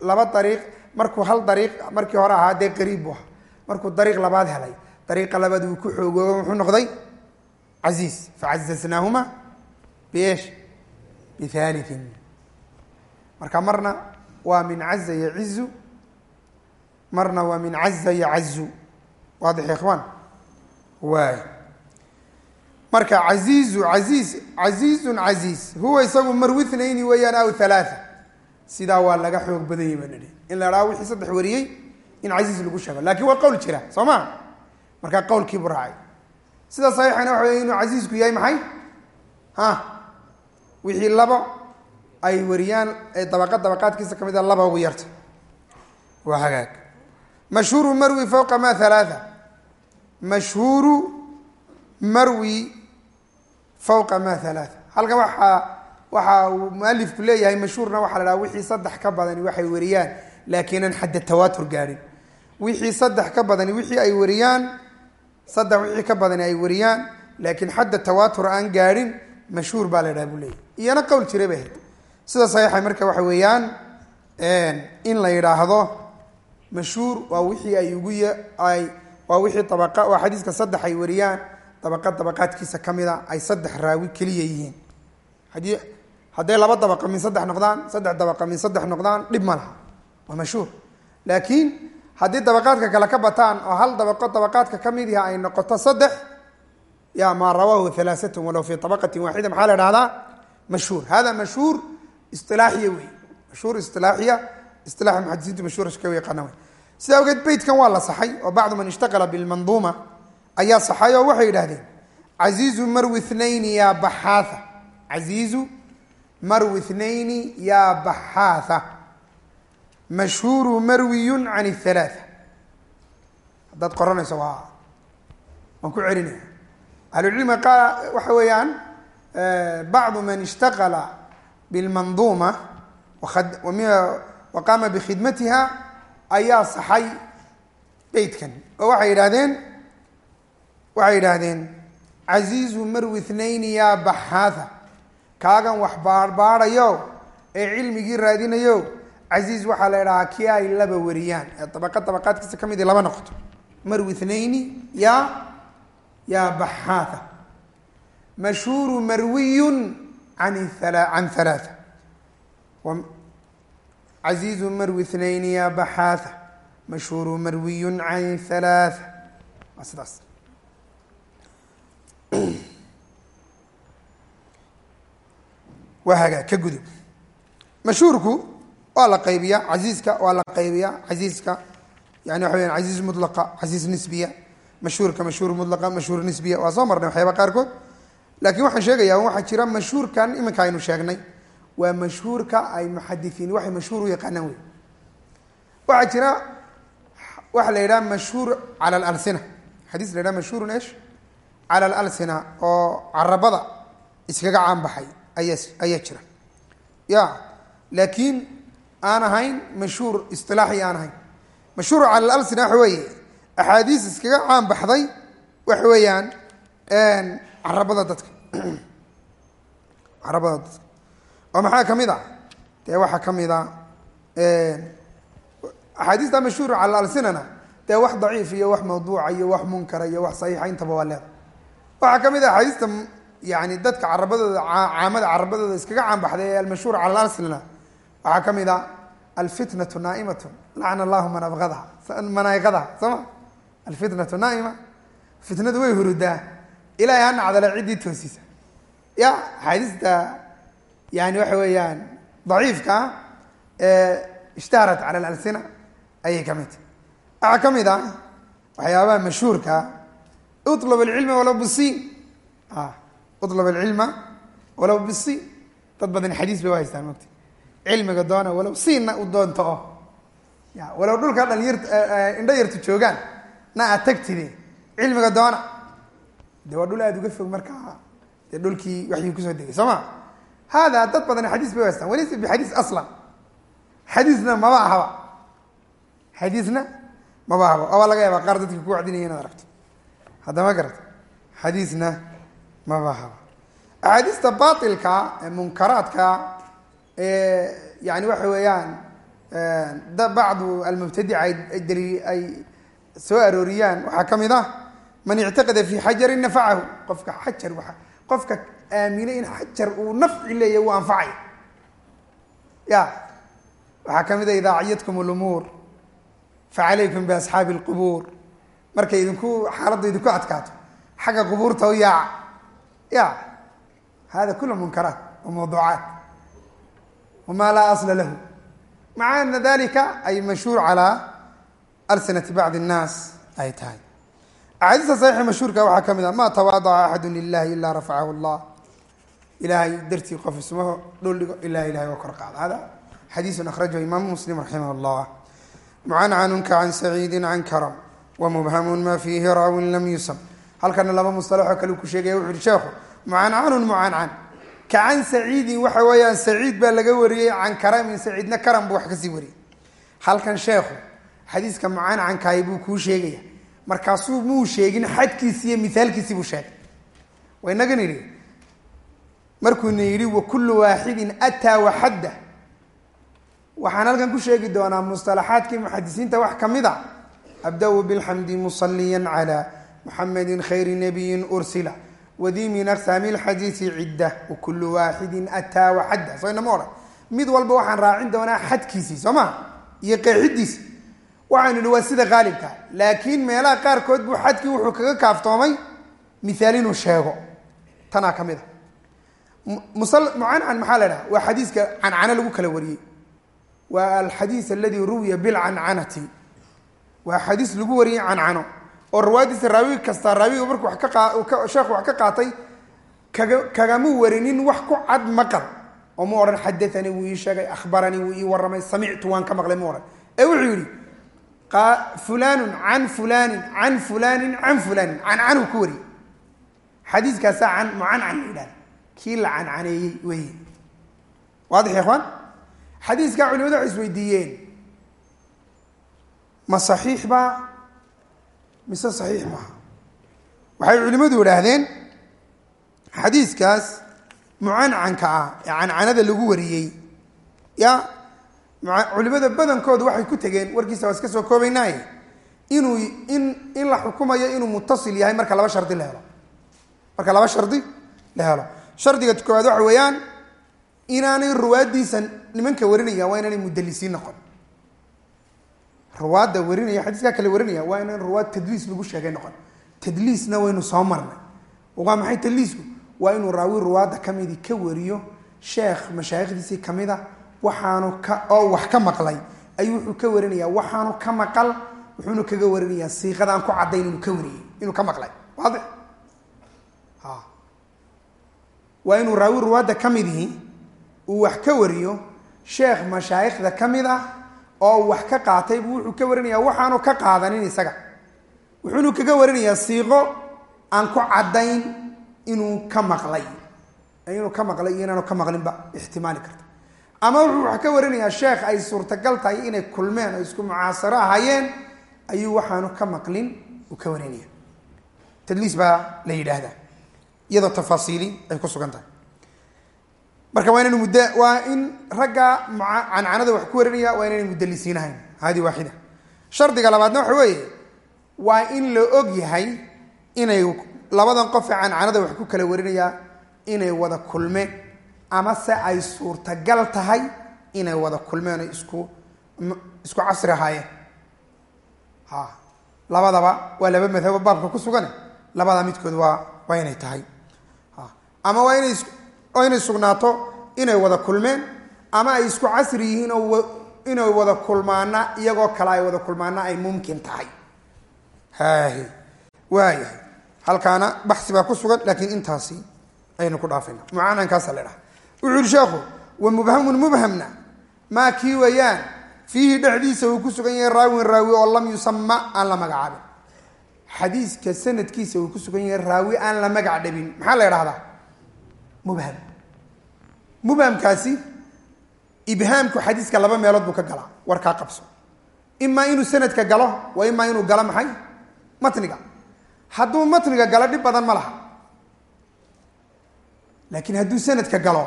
laba dariiq markuu hal dariiq markii hore ahaa dee qariib bu ahaa markuu dariiq labaad helay dariiqa labaad wuu ku xoogoobo muxuu noqday casiis facazasnaahuma marka marna waa min caza yacizu marna waa min caza yacazu waadix ikhwaan waay marka casiizu casiis casiizun casiis huwa isagu thnayni weeyaan aw halaatha sidaa waa laga xoog badanyay baa nidhi in la dhaha wixii saddex wariyey in casiis lagu sheego. Lakin waa qowl jira soo ma? Marka qowlkiibu raacay. Sida saxiixana waxa wey inuu casiisku yahay maxay? Ha? Wixii labo ay wariyaan ee dabaqa dabaqaadkiisa ka mid a laba ugu yarta. Waa hagaag. Mashhuuru marwi fawqa ma halaatha mashhuuru marwi fawqa ma halaatha halkan waxaa waxa uu mualifku leeyahay mashhuurna waxaa la dhaha wixii saddex ka badani waxay wariyaan laakiinan xadda tawaatur gaadhin wixii saddex ka badani wixii ay wariyaan saddex wixii ka badani ay wariyaan laakiin xadda tawaatur aan gaadhin mashhuur baa la dhaha buu leeyahy iyana qowl jira bay ahayd sida saxiixa marka waxa weeyaan in la yidhaahdo mashhuur waa wixii ay ugu ay waa wixii abaqa waa xadiiska saddex ay wariyaan dabaqa dabaqaadkiisa kamida ay saddex raawi keliya yihiin. Haddii hadday laba dabaqa min saddex noqdaan saddex dabaqa min saddex noqdaan dhib ma laha. Waa mashhuur. Laakiin haddii dabaqaadka kale ka bataan oo hal dabaqo dabaqaadka ka mid yaha ay noqoto saddex ya maa rawaahu halaasatun walow fi abaqatin waaxida maxaa la dhahdaa mashhuur. Hada mashhuur isilaaxiya wey mashhuur isilaaxiya isilaaxa muxadisiintu mashhuurka ka yaqaana wey sida awgeed beytkan waa la saxay oo bacdu man ishtaqala bilmanduuma ayaa saxay oo waxay yidhahdeen casiizu marwi thnayni ya baxaatha. Casiizu marwi thnayni ya baxaatha. Mashhuuru marwiyun can halaaa haddaad qoranayso waa waan ku celinaya ahlucilmiga qaar waxa weeyaan bacdu man ishtaqala bilmanduuma wa qaama bikhidmatiha ayaa saxay beytkan oo waxay yidhahdeen waxay yidhaahdeen casiizu marwi thnayni ya baxaatha kaagan wax baarbaarayo ee cilmigii raadinayo casiiz waxaa la idhahaa kii ay laba wariyaan ee dabaqa dabaqaadkiisa ka mid laba noqoto marwi thnayni ya ya baxaatha mashhuuru marwiyun an can halaaa casiizu marwi thnayni ya baxaatha mashhuuru marwiyun can halaaa waa sidaas waa hagaa ka gudub mashhuurku waa la qaybiya casiiska waa la qaybiya casiiska yani waxa weya casiiz mulaqa casiiz nisbiya mashhuurka mashhuur mulaqa mashhuur nisbiya waa soo marnay waxyaaba qaarkood laakiin waxaan sheegayaa waxaa jira mashhuurkan iminka aynu sheegnay. Waa mashhuurka ay muxadisiin waxay mashhuur u yaqaanaan wey waxaa jira waxa la yidhaha mashhuur cala alalsina xadiis la yidhaha mashhuurun esh cala alalsina oo carabada iskaga caanbaxay ayaa ayaa jira. Ya laakiin aan ahayn mashhuur isilaaxi aan ahayn. Mashhuur cala alalsina waxa weeye axaadiis iskaga caan baxday waxa weeyaan carabada dadka. Carabada dadka. Oo maxaa ka mid a dee waxaa ka mid a axaadiista mashhuur cala alsinana dee wax daciif iyo wax mawduuca iyo wax munkara iyo wax saxiixa intaba waa leeda waxaa ka mid a axaadiista yani dadka carabadooda caamada carabadooda iskaga caanbaxday ee almashhuur cala alsinana waxaa ka mid a alfitnatu naa'imatun lacana allahu man abadaha soo ma alfitnatu naaima fitnadu way hurudaa ilahay ha nacdale ciddii toosiisa ya axaadiista yani waxa weeyaan daciifka ah ee ishtaharat cala alalsina ayay ka mid. Tahy waxaa ka mid ah waxyaabaha mashhuurkaa utlab alcilma walow bisiin utlab alcilma walow bisiin dad badan xadiis bay u haystaan cilmiga doona walow siinna u doonto. O ya walow dhulka dhalinyart indho yartu joogaan na aad tagtide cilmiga doona de waa dhul aada uga fog markaa dee dhulkii waxyii ku soo degay soo ma? Hada dad badan xadiis bay haystaan walaysa bixadiis aslan? Xadiisna maba ahaba. Xadiisna maba ahaba. Oobaa laga yaaba qaar dadka ku wacdinaya inaad aragto haddama garata xadiisna maba ahaba. Axaadiista bailka ee munkaraadka ee yani waxa weeyaan bacdu almubtadica ay dali ay soo arooriyaan waxaa ka mid ah man ictaqada fi xajarin nafacahu qofka xajar waa qofka aaminay in xajar uu nafci leeya uu anfacay. Ya waxaa ka mid a idaa cayadkum lumuur facalaykum biasxaabi lqubuur markay idinku xaaladdu idinku adkaato. Xagga qubuurta u yaaca ya hada kula munkaraat wa mawduucaat wama laa asla lahu. Maca ana dalika ay mashhuur calaa alsinati bacdi الnaas ay tahay axaadiista saxiixa mashhuurka waxaa ka mid ah ma tawaadaca axadu lilahi ilaa rafacahu اllah ilahay dartii qof isma dhul dhigo ilaa ilahay waa kor qaada. Hada xadiisu akhrajahu imaamu muslim raximah اllah mucancanunka can saciidi can karam wamubhamun ma fiihi raawin lam yusam. Halkana laba musalaxoo kale ku sheegaya wuxu uhi sheekhu mucancanun mucancan ka can saciidin waxa weeyaan saciid baa laga wariyey can karamin saciidna karam buu wax ka sii wariyey. Halkan sheekhu xadiiska mucancankaay buu kuu sheegaya markaasuu muu sheegin xadkiisi iyo mihaalkiisii buu sheegay. Wainagan idhi markuuna yidhi wakullu waaxidin ataa waxadda waxaan halkan ku sheegi doonaa mustalaxaadkii muxadisiinta wax ka mid a abda-u bilxamdi musaliyan calaa muxamedin khayri nabiyin ursila wadii min aksaami lxadiisi cidda. Wakullu waaxidin ataa waxadda soo inama odhan mid walba waxaan raacin doonaa xadkiisii soo maa iyo qeexidiisi waxaynu ihi waa sida qaalibka. Laakiin meelaha qaarkood buu xadkii wuxuu kaga kaaftoomay mihaal inuu sheego. Tanaa ka mid a mucancan maxaa la dhaha waa xadiiska cancano lagu kala wariyey. Waa alxadiis aladi ruwiya bilcancanati. Waa xadiis lagu wariyey cancano. Oo rawaadiisa raawi kasta raawiga markuu wax ka sheekhu wax ka qaatay kaga kagama warinin wax ku cad maqal oo mu odhan xadaanii wuu ii sheegay ahbaranii wuu ii warramay samictu waan ka maqlay mu odhan ee wuxuu yidhi fulanu can fulanin can fulanin can fulanin cancanuu ku wariyey xadiiskaasaa can mucancan la yidhahda. Kii la cancaneeyey wey. Waadix ya ikhwaan xadiiskaa culimadu waxay isweydiiyeen. Ma saxiix baa mise saxiix maaha waxay culimmadu idhaahdeen xadiiskaas mucancanka ah ee cancanada lagu wariyey ya culimada badankoodu waxay ku tegeen warkiisa waa iska soo koobaynaaye inuu in in la xukumayo inuu mutasil yahay marka laba shardi la helo. Marka laba shardi la helo. Shardiga koowaad waxa weeyaan inaanay ruwaaddiisa nimanka warinaya waa inaanay mudalisiin noqon. Ruwaadda warinaya xadiiskaa kale warinaya waa inaan ruwaad tadliis lagu sheegay noqon. Tadliisna waynu soo marnay. Waa maxay tadliisku? Waa inuu raawi ruwaadda kamidi ka wariyo sheekh mashaayikhdiisii ka mid a waxaanu oo wax ka maqlay ayuu wuxuu ka warinaya waxaanu ka maqal wuxuuna kaga warinayaa siiqadaan ku caddayn inuu ka wariyey inuu ka maqlay. Waadix. Waa inuu raawi ruwaadda ka midihi uu wax ka wariyo sheekh mashaayikhda ka mid ah oo wax ka qaatay buu wuxuu ka warinayaa waxaanu ka qaadanin isaga. Wuxuunu kaga warinayaa siiqo aan ku caddayn inuu ka maqlay. Inuu ka maqlay iyo inaanu ka maqlinba ixtimaali karta ama wuxuu wax ka warinayaa sheekh ay suurtagal tahay inay kulmeen oo isku mucaasaro ahaayeen ayuu waxaanu ka maqlin uu ka warinaya tadliis baa la yidhaahdaa iyadoo tafaasiili ay ku sugan tahay. Marka waa inaynu muddo waa in ragga cancanada wax ku warinaya waa inayna mudalisiin ahayn hadi waaxida. Shardiga labaadna waxa weeye waa in la og yahay inay labadan qof ee cancanada wax ku kala warinaya inay wada kulmeen ama se ay suurtagal tahay inay wada kulmeen oo isku isku casri ahaayeen. Ha labadaba waa laba madhabo baabka ku sugane labada midkood waa waa inay tahay. Ama waa inay waa inay sugnaato inay wada kulmeen ama ay isku casri yihiin oo inay wada kulmaana iyagoo kale ay wada kulmaana ay mumkin tahay. Haahi waayahay halkaana baxsi baa ku sugan laakiin intaasi ayaynu ku dhaafayna. Mucaanankaasa la dhaha wuxuu yihi sheekhu wa mubhamun mubhamna. Maa kii weeyaan fiihi dhexdiisa uu ku sugan yahay raawin raawi oo lam yusama aan la magacaabin. Xadiiska sanadkiisa uu ku sugan yahay raawi aan la magac dhabin maxaa la idhahdaa mubham. Mubhamkaasi ibhaamku xadiiska laba meelood buu ka galaa warkaa qabso. Imaa inuu sanadka galo wa imaa inuu galo maxay? Matniga. Hadduu matniga galo dhib badan ma laha. Laakiin hadduu sanadka galo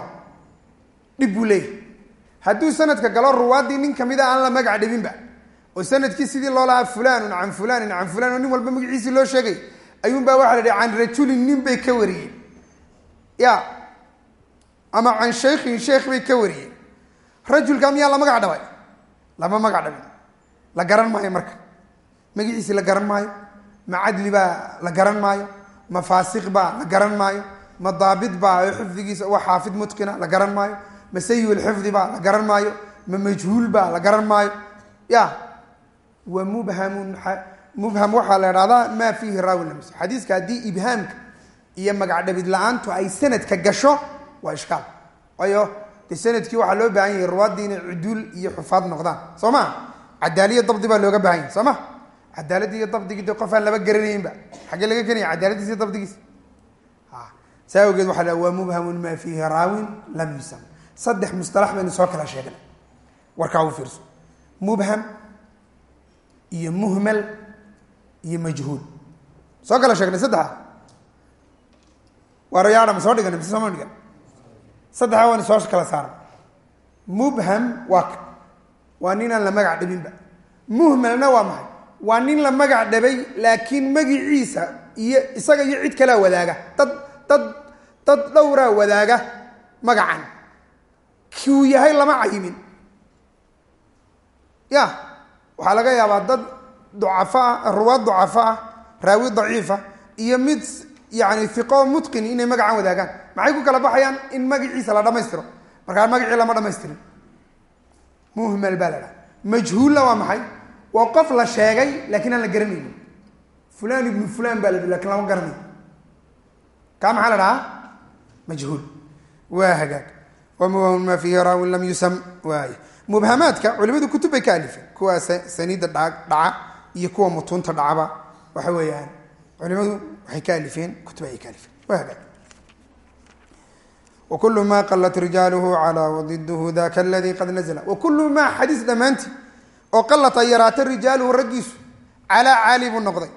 dhib buu leeyahay. Hadduu sanadka galo ruwaaddii nin kamida aan la magac dhabinba oo sannadkii sidii loo lahaa fulanun can fulanin can fulan oo nin walba magaciisii loo sheegay ayuunbaa waxa la dhaha can rajulin nin bay ka wariyeen. Ya ama can shaykhin sheekh bay ka wariyeen. Rajulka miyaa la magac dhabay? Lama magac dhabin. La garan maayo marka. Magaciisi la garan maayo ma cadli baa la garan maayo ma faasiq baa la garan maayo ma daabit baa oo xifdigiisa waa xaafid mutqina la garan maayo ma sayi lxifdi baa la garan maayo ma majhuul baa la garan maayo. Ya wa mubhamun mubham waxaa la idhahdaa maa fiihi raawi lams xadiiska haddii ibhaamka iyo magac la'aantu ay sanadka gasho waa ishkaal. Waayo de sannadkii waxaa loo baahan yahay ruwaaddii inay cuduul iyo xufaad noqdaan. Soo ma? Cadaaliya dabdi baa looga baahan yahay. Soo ma? Cadaaladii iyo dabdigii de qof aan laba garanaynba xaggee laga kenaya cadaaladiis iyo dabdigiis? Saa awgeed waxa la waa mubhamun maa fiihi raawin lam yusam saddex mustalax baynu soo kala sheegnay. Warkaa u fiirso. Mubham iyo muhmal iyo majhuul. Soo kala sheegnay saddexa. Waa rayaadha ma soo dhigana mise sooma dhigan? Saddexa waynu soo kala saarnay. Mubham waa ka. Waa nin aan la magac dhabinba muhmalna waa maxay? Waa nin la magac dhabay laakiin magiciisa iyo isaga iyo cid kalea wadaaga. Dad dad dad dhowraa wadaaga magacan kiuu yahay lama cayimin. Ya waxaa laga yaabaa dad ducafa ah ruwaad ducafa ah raawi daciifa iyo mid yani iqo mutqin inay magacan wadaagaan. Maxay ku kala baxayaan in magaciisa la dhamaystiro? Markaa magacii lama dhamaystirin muhmal baa la dhaha majhuulla waa maxay? Waa qof la sheegay laakiin aan la garanaynin. Fulan ibnu fulan baa la laakiin lama garanayo kaa maxaa la dhahaa majhuul. Waa hagaag wamubhamun maa fiihi raawin lam yusam waay mubhamaadka culimadu kutub bay ka alifeen kuwa saniida dha dhaca iyo kuwa mutuunta dhacaba waxa weeyaan culimadu waxay ka alifeen kutub ayay ka alifeen waa hagaag wkulu ma qalat rijaaluhu calaa wadiduhu daka aladii qad nazla wakulu maa xadiis dhammaantii oo qalat yaraata rijaaluhu raggiisu calaa caali buu noqday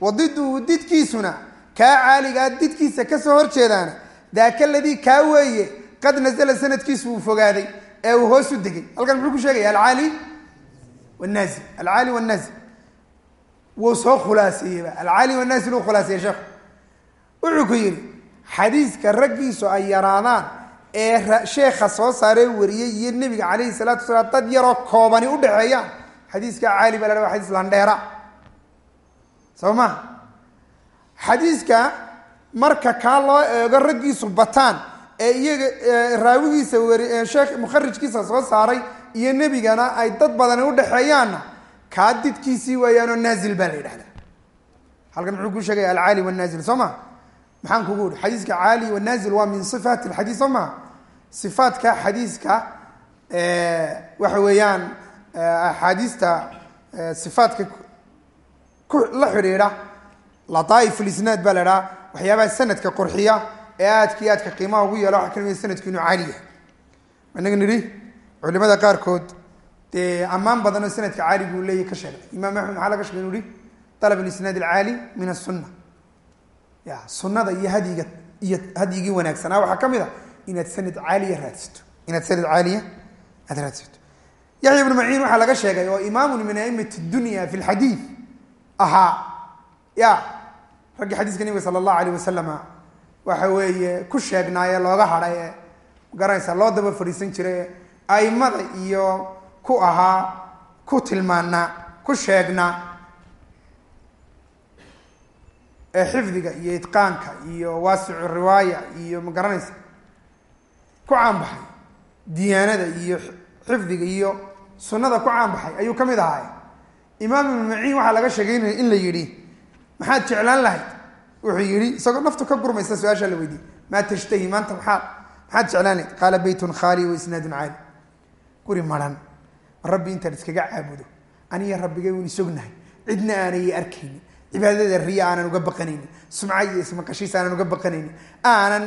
wadiduhu didkiisuna kaa caaligaa didkiisa ka soo horjeedaana daaka aladii kaa weeye qad nazla sanadkiisu uu fogaaday ee uu hoos u degay. Halkan muxuu ku sheegaya alcaali wnaazil alcaali wnaazil wuu soo khulaaseeyeyba alcaali wnaazil uu khulaaseeyey sheekhu wuxuu ku yidhi xadiiska raggiisu ay yaraadaan ee sheekha soo saaree wariyey iyo nebiga calayhi salaatu wasalaam dad yaroo koobani u dhexeeyaan. Xadiiska caali baa la waa xadiis landheera soo ma xadiiska marka kaa loo eego raggiisu bataan ee iyaga raawigiisa wari sheekh mukharijkiisa soo saaray iyo nebigana ay dad badani udhexeeyaanna kaa didkiisii weeyaanoo naazil baa la yidhahdaa. Halkan muxuu ku sheegaya alcaali wanaazil soo ma? Maxaan kugu uri xadiiska caali wanaazil waa min sifaati lxadiis soo maha sifaatka xadiiska waxa weeyaan axaadiista sifaatka la xidhiidha lataaif lisnaad baa la idhaha waxyaabaha sanadka qurxiya ee aadka iyo aadka qiimaha ugu yeela waxa ka mid sanadku inuu caali yahay. Inaga nidhi? Culimada qaarkood dee ammaan badan oo sanadka caali buu leeyahy ka sheegay. Imaam axmed maxaa laga shegay inu ihi alab lisnaad alcaali min asunna ya sunada iyo hadyiga iyo hadyigii wanaagsanaa waxaa ka mid a inaad sanad caaliya raadsato. Inaad sanad caaliya aad raadsato. Yaxya ibnu maciin waxaa laga sheegay oo imaamun min aimati dunya fi lxadiid ahaa. Ya raggii xadiiska nebiga sala allahu alayh waxa weeye ku sheegnaaye looga hadhay ee garanaysa loo daba fadhiisan jiray aimada iyo ku ahaa ku tilmaanaa ku sheegnaa ee xifdiga iyo itqaanka iyo waasicu riwaaya iyo ma garanaysa ku caanbaxay diyaanada iyo xifdiga iyo sunnada ku caanbaxay ayuu ka mid ahaay imaam ibnu maciin waxaa laga sheegaynaya in la yidhi maxaad jeclaan lahayd wuxuu yidhi isagoo naftu ka gurmaysa su'aashaa la weydiiyey maa tashtahi maanta maxaa maxaad jeclaan lahayd qaala beytun khaali wa isnaadun caali. Guri maran ma rabbi intaan iskaga caabudo aniga rabbigay waynu sognahay cidna aanay arkaynin cibaadada riya aanan uga baqanaynin sumca iyo ismaqashiis aanan uga baqanaynin aanan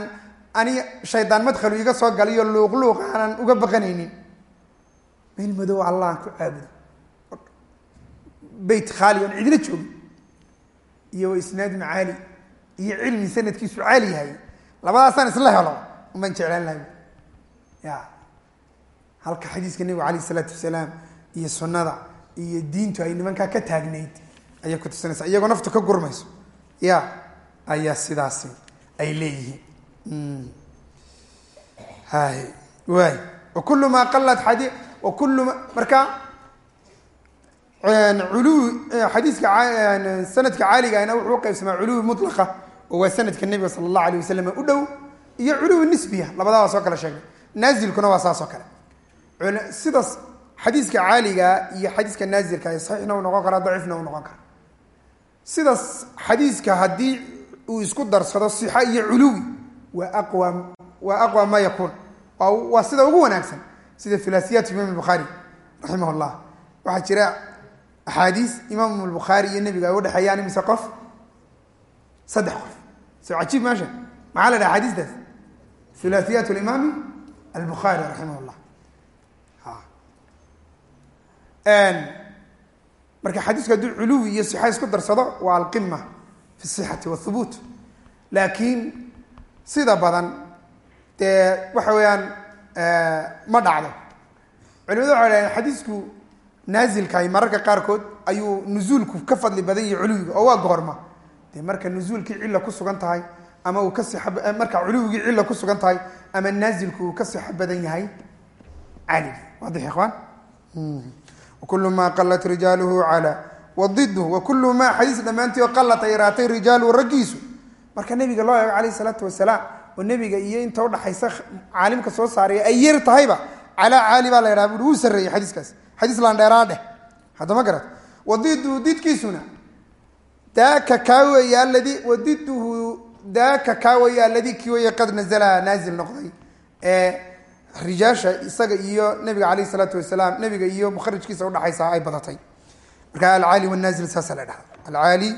ani shaydaan madkhalu iga soo galayo luuqluuq aanan uga baqanaynin. Meel madow allah aan ku caabudo. Beyt khaali oon cidina joogin. Iyo wa isnaadun caali iyo cilmi sanadkiisu caali yahay. Labadaasaan isla helo umaan jeclaan lahay ya. Halka xadiiska nebigu alayh isalaatu wasalaam iyo sunnada iyo diintu ay nimankaa ka taagnayd ayay ku tusinaysaa iyagoo naftu ka gurmayso ya ayaa sidaasi ay leeyihiin. Hay waay wakulu maa qalat xadi wakulu ma marka ulu xadiiska sanadka caaligana wuxuu uqaybsamaa culuwi mutlaqa oo waa sanadka nebiga sala allahu alayh wasalam u dhow iyo culuwi nisbiya. Labadaa waa soo kala sheegnay naazilkuna waa saas oo kale. Sidaas xadiiska caaliga iyo xadiiska naazilka saxiixna u noqon karaa daciifna u noqon kara sidaas xadiiska haddii uu isku darsado sixa iyo culuwi waa aqwa waa aqwa ma yakuun. Waa sida ugu wanaagsan sida filaasiyaat imaam bukhaari raximah llah waxaa jira axaadiis imaam bukhaari iyo nebiga ay udhexeeyaan imise qof saddex qof so cajiib meesha maxaa la dhaha xadiistaas filaasiyaat limaami albukhaari raximah llah marka xadiisku hadduu culuwi iyo sixa isku darsado waa alqima fi sixati wthubuut laakiin sida badan dee waxa weeyaan ma dhacdo. Culimadu waxay dhahdeen xadiisku naazilkahi mararka qaarkood ayuu nuzuulku ka fadli badan culuwiga oo waa goorma dee marka nuzuulkii cilla ku sugan tahay ama uu ka sixa marka culuwigii cilla ku sugan tahay ama naazilku uu ka sixo badan yahay caligi waadix ikhwaan wakulu maa qalat rijaaluhu cala. Wadidu wakulu maa xadiis dhammaantii oo qalat ay rijaaluhu raggiisu. Marka nabiga loo eego calayh isalaatu wasalaam oo nebiga iyo inta udhaxaysa caalimka soo saaraya ay yar tahayba calaa caali baa la ydhaha bui wuu xadiiskaas. Xadiis laandheeraa dheh. Haddama garat wadiduhu didkiisuna daaka kaa weeye aladi wadiduhu daaka kaa weeye alladii kii weeye qad nazala naazil noqday. Ee rijaasha isaga iyo nabiga calayh isalaatu wasalaam nabiga iyo mukharijkiisa udhaxaysa ay badatay. Marka alcaali wanaazil saasaa la dhahda alcaali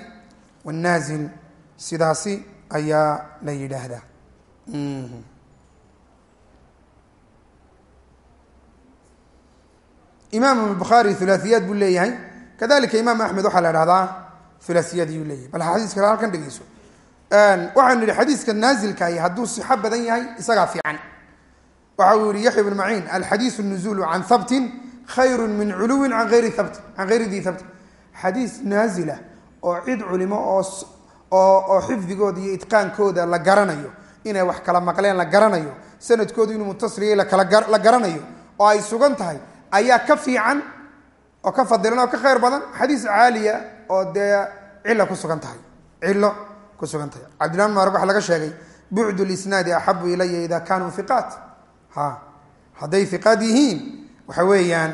wanaazil sidaasi ayaa la yidhaahdaa. Imaam bukhaari hulaahiyaad buu leeyahay. Kadalika imaam axmed waxaa la dhahdaa hulaahiyaad ayuu leeyahay. Bal xadiiska halkan dhegeyso waxaanu yihi xadiiska naazilkahi hadduu sixo badan yahay isagaa fiican. Waxa uu yihi yaxya bn maciin alxadiisu nuzulu can habtin khayru min culuwin an ayri habtin can hayri di habtin xadiis naazila oo cid culimo oo oo xifdigooda iyo itqaankooda la garanayo inay wax kala maqleen la garanayo sanadkoodu inuu mutasiliya la garanayo oo ay sugan tahay ayaa ka fiican oo ka fadilan oo ka khayr badan. Xadiis caaliya oo dee cilo ku sugan tahay. Cilo ku sugan tahay. Cabdillah bin maarg waxa laga sheegay bucdu lisnaadi axabu ilaya ida kanuu iqaat ha. Hadday iqaad yihiin waxa weeyaan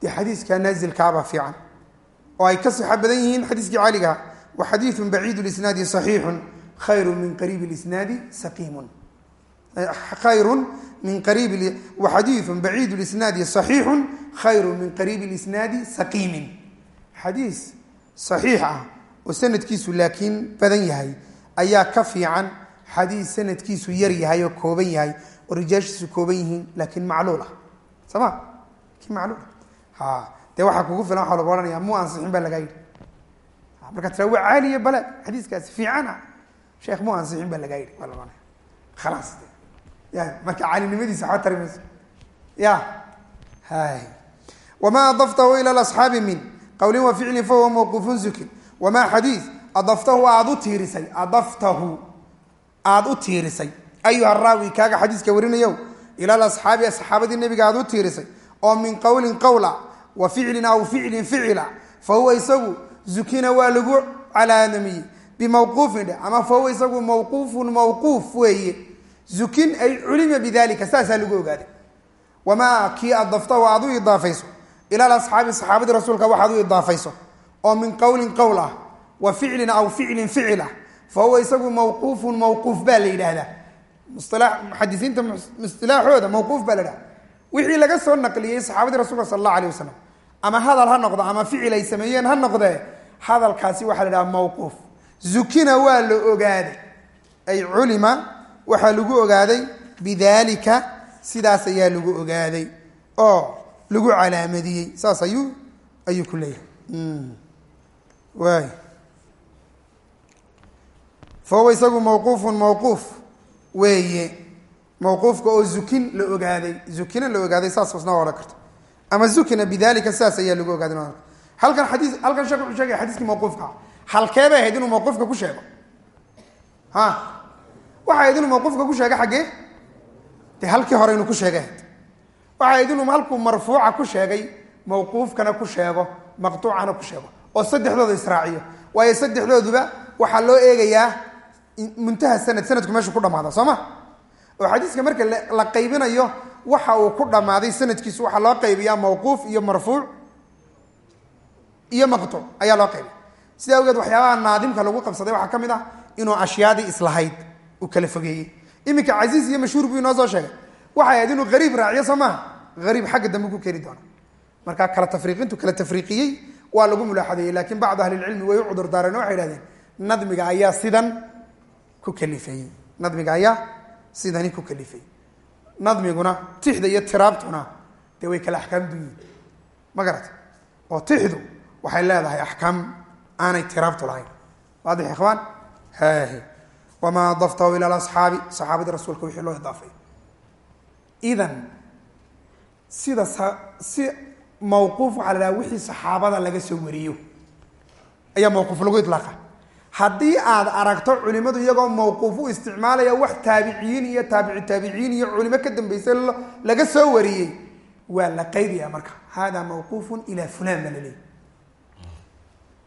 dee xadiiska naazilkaabaa fiican. Oo ay ka sixo badan yihiin xadiiskii caaligaha wa xadiiu baciid lisnaadi صaxiixu khayru min qariib lisnaadi saqiimun. Khayru min qariib waxadiiu baciid lisnaadi صaxiixu khayru min qariib lisnaadi saqiimin xadiis صaxiix ah oo sanadkiisu laakiin badan yahay ayaa ka fiican xadiis sanadkiisu yar yahay oo kooban yahay oo rijaashiisu kooban yihiin laakiin macluul ah. Soo ma ki macluul? Ha dee waxaa kugu filan waxa lagu ohanaya mu ansixin baa lagaa yidhi. Markaa tira waa caaliya bale xadiiskaasi fiicana sheekh mu ansixin baa lagaa yidhi waa la khalaas ya marka caalinimadiisa waxba tari ya. Hay. Wma adaftahu ila asxaabi min qowlin wa ficlin fahuwa mawquufun zukin wamaa xadiis adaftahu aada u tiirisay adaftahu aada u tiirisay. Ayuha raawi kaaga xadiiska warinayow ila asxaabi asxaabadii nebiga aada u tiirisay oo min qowlin qowla wa ficlin aw ficlin ficila fa isagu zukina waa lagu calaadamiyey bimawquufin dhe ama fa isagu mawquufun mawquuf weeye. Zukin ay culima bidalika saasaa lagu ogaaday wamaa kii adaftahu aada u idaafayso ila asxaabi saxaabadii rasuulka waxaad u idaafayso oo min qowlin qowl ah wa ficlin aw ficlin ficil ah fa huwa isagu mawquufun mawquuf baa la yidhaahdaa muxadisiinta istilaaxooda mawquuf baa la yidhahda wixii laga soo naqliyey saxaabadii rasulka sal allah alay wasalam ama hadal ha noqdo ama ficil ay sameeyeen ha noqdee hadalkaasi waxaa la dhaha mawquuf zukina waa la ogaaday ay culima waxaa lagu ogaaday bidalika sidaas ayaa lagu ogaaday oo lagu calaamadiyey saas ayuu ayuu ku leeyahay. Waay. Fa huwa isagu mawquufun mawquuf. Weeye. Mawquufka oo zukin la ogaaday. Zukina la ogaaday saas isna odhan karta. Ama zukina bidalika sidaas ayaa lagu ogaaday halkan xadiis halkan sheek wuxuu sheegaya xadiiskii mawquufka. Halkee bay ahayd inuu mawquufka ku sheego. Ha? Waxay ahayd inuu mawquufka ku sheego xaggee? Dee halkii hore inuu ku sheegay ahayd waxay ahayd inuu halkuu marfuuca ku sheegay mawquufkana ku sheego maqtuucana ku sheego oo saddexdooda israaciyo. Waayo saddexdooduba waxaa loo eegayaa muntaha sanad sanadku meeshu ku dhamaada soo ma? Oo xadiiska marka la qaybinayo waxa uu ku dhammaaday sanadkiisu waxaa loo qaybiyaa mawquuf iyo marfuuc iyo maqtuuc ayaa loo qaybiya sida awgeed waxyaabaha naadimka lagu qabsaday waxaa ka mid ah inuu ashyaadii islahayd uu kala fogeeyey. Iminka casiiz iyo mashhuur buu inoo soo sheegay waxay ahayd inuu hariib raaciyo soo maaha hariib xagga dambe ku keeni doona marka kala tafriiqintu kala tafriiqiyey waa lagu mulaaxadeeyey laakiin bacdu ahlilcilmi way u cudur daareen waxay ihahdeen nadmiga ayaa sidan ku kalifayey nadmiga ayaa sidani ku kalifayey nadmiguna tixda iyo tiraabtuna dee way kala axkaam duyiin ma garata oo tixdu waxay leedahay axkaam aanay tiraabtu lahayn. Waadix ikhwaan? Wamaa adaftahu ila asxaabi saxaabadii rasuulka wixii loo idaafay idan sida si mawquuf waxaa wixii saxaabada laga soo wariyo. Ayaa mawquuf lagu ilaaqa haddii aad aragto culimadu iyagoo mawquuf u isticmaalaya wax taabiciyiin iyo taabici taabiciin iyo culimo ka dambeysay laga soo wariyey waa la qaydaya marka. Hada mawquufun ila fulan baa laleeyahy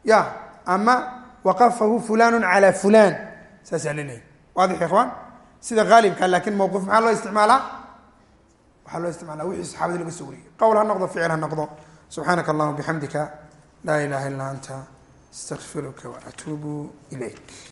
ya ama waqafahu fulanu cala fulan saasaa laleeyahy waadix ikhwaan sida haalibka laakiin mawquuf maxaa loo isticmaalaa waxaa loo isticmaala wixii saxaabadii laga soo wariyey. Qowl ha noqdo ficil ha noqdo. Subxaanaka allahuma bixamdika laa ilaha illa anta astaqfiruka waatuubu ilayk